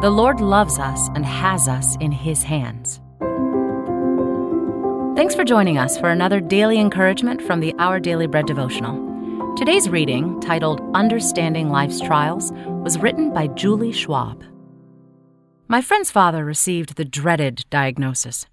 The Lord loves us and has us in His hands. Thanks for joining us for another daily encouragement from the Our Daily Bread devotional. Today's reading, titled Understanding Life's Trials, was written by Julie Schwab. My friend's father received the dreaded diagnosis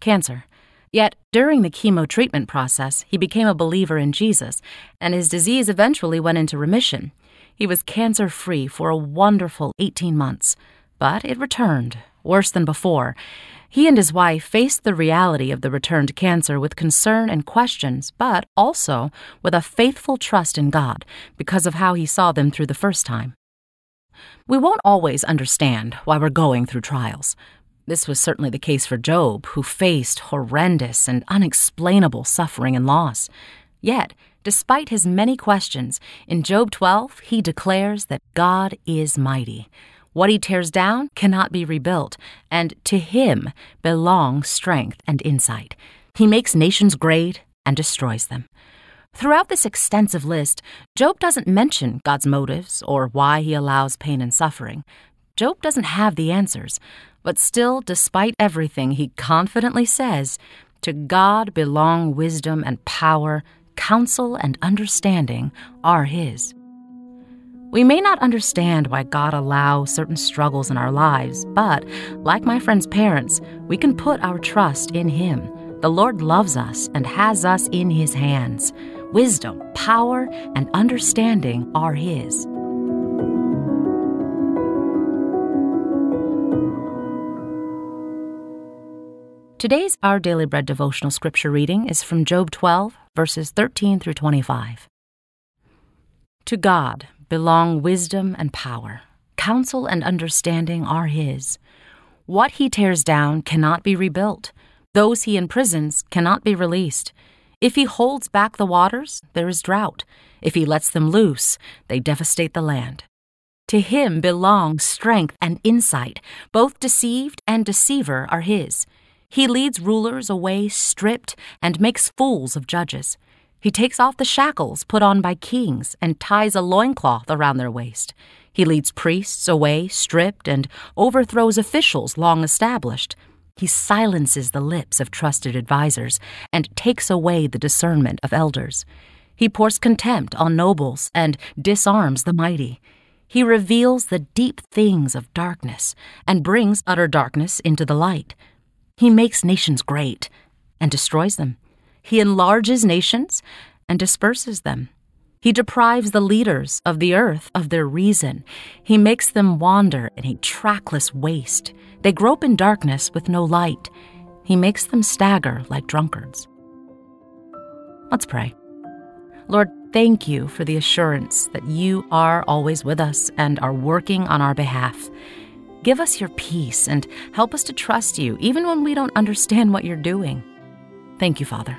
cancer. Yet, during the chemo treatment process, he became a believer in Jesus, and his disease eventually went into remission. He was cancer free for a wonderful 18 months, but it returned, worse than before. He and his wife faced the reality of the returned cancer with concern and questions, but also with a faithful trust in God because of how He saw them through the first time. We won't always understand why we're going through trials. This was certainly the case for Job, who faced horrendous and unexplainable suffering and loss. Yet, despite his many questions, in Job 12, he declares that God is mighty. What he tears down cannot be rebuilt, and to him belong strength and insight. He makes nations great and destroys them. Throughout this extensive list, Job doesn't mention God's motives or why he allows pain and suffering. Job doesn't have the answers, but still, despite everything, he confidently says, To God belong wisdom and power, counsel and understanding are his. We may not understand why God allows certain struggles in our lives, but like my friend's parents, we can put our trust in Him. The Lord loves us and has us in His hands. Wisdom, power, and understanding are His. Today's Our Daily Bread devotional scripture reading is from Job 12, verses 13 through 25. To God, belong wisdom and power. Counsel and understanding are his. What he tears down cannot be rebuilt. Those he imprisons cannot be released. If he holds back the waters, there is drought. If he lets them loose, they devastate the land. To him belong strength and insight. Both deceived and deceiver are his. He leads rulers away stripped and makes fools of judges. He takes off the shackles put on by kings and ties a loincloth around their waist. He leads priests away stripped and overthrows officials long established. He silences the lips of trusted advisers and takes away the discernment of elders. He pours contempt on nobles and disarms the mighty. He reveals the deep things of darkness and brings utter darkness into the light. He makes nations great and destroys them. He enlarges nations and disperses them. He deprives the leaders of the earth of their reason. He makes them wander in a trackless waste. They grope in darkness with no light. He makes them stagger like drunkards. Let's pray. Lord, thank you for the assurance that you are always with us and are working on our behalf. Give us your peace and help us to trust you even when we don't understand what you're doing. Thank you, Father.